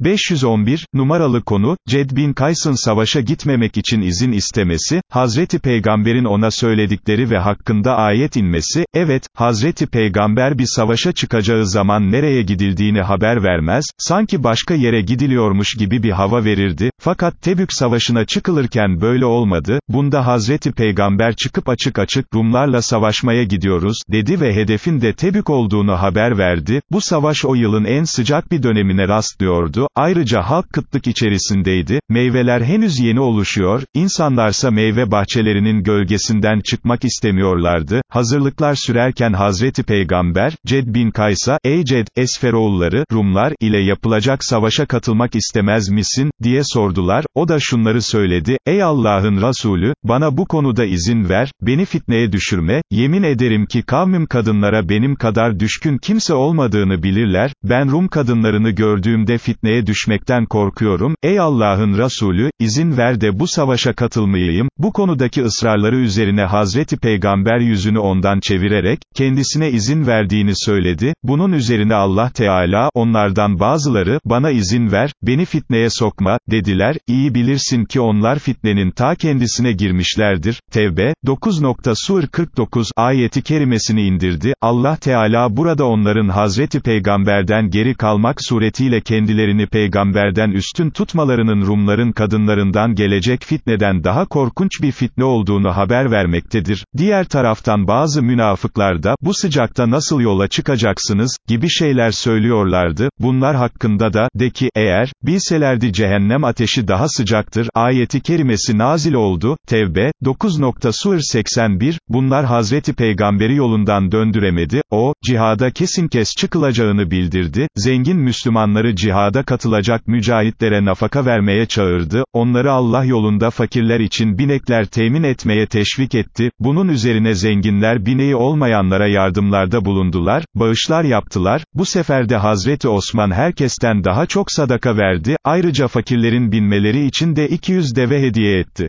511, numaralı konu, Ced bin Kays'ın savaşa gitmemek için izin istemesi, Hazreti Peygamber'in ona söyledikleri ve hakkında ayet inmesi, evet, Hazreti Peygamber bir savaşa çıkacağı zaman nereye gidildiğini haber vermez, sanki başka yere gidiliyormuş gibi bir hava verirdi, fakat Tebük savaşına çıkılırken böyle olmadı, bunda Hazreti Peygamber çıkıp açık açık Rumlarla savaşmaya gidiyoruz, dedi ve hedefin de Tebük olduğunu haber verdi, bu savaş o yılın en sıcak bir dönemine rastlıyordu, ayrıca halk kıtlık içerisindeydi, meyveler henüz yeni oluşuyor, insanlarsa meyve bahçelerinin gölgesinden çıkmak istemiyorlardı, hazırlıklar sürerken Hazreti Peygamber, Ced bin Kays'a, ey Ced, Esferoğulları, Rumlar, ile yapılacak savaşa katılmak istemez misin, diye sordular, o da şunları söyledi, ey Allah'ın Resulü, bana bu konuda izin ver, beni fitneye düşürme, yemin ederim ki kavmim kadınlara benim kadar düşkün kimse olmadığını bilirler, ben Rum kadınlarını gördüğümde fitneye düşmekten korkuyorum, ey Allah'ın Resulü, izin ver de bu savaşa katılmayayım, bu konudaki ısrarları üzerine Hazreti Peygamber yüzünü ondan çevirerek, kendisine izin verdiğini söyledi, bunun üzerine Allah Teala, onlardan bazıları, bana izin ver, beni fitneye sokma, dediler, iyi bilirsin ki onlar fitnenin ta kendisine girmişlerdir, Tevbe, 9. Sur 49, ayeti kerimesini indirdi, Allah Teala burada onların Hazreti Peygamberden geri kalmak suretiyle kendilerini peygamberden üstün tutmalarının Rumların kadınlarından gelecek fitneden daha korkunç bir fitne olduğunu haber vermektedir. Diğer taraftan bazı münafıklar da, bu sıcakta nasıl yola çıkacaksınız, gibi şeyler söylüyorlardı, bunlar hakkında da, de ki, eğer, bilselerdi cehennem ateşi daha sıcaktır, ayeti kerimesi nazil oldu, Tevbe, 9. Sur 81, bunlar Hazreti Peygamberi yolundan döndüremedi, o, cihada kesin kes çıkılacağını bildirdi, zengin Müslümanları cihada katılacak mücahitlere nafaka vermeye çağırdı, onları Allah yolunda fakirler için binekler temin etmeye teşvik etti, bunun üzerine zenginler bineği olmayanlara yardımlarda bulundular, bağışlar yaptılar, bu sefer de Hazreti Osman herkesten daha çok sadaka verdi, ayrıca fakirlerin binmeleri için de 200 deve hediye etti.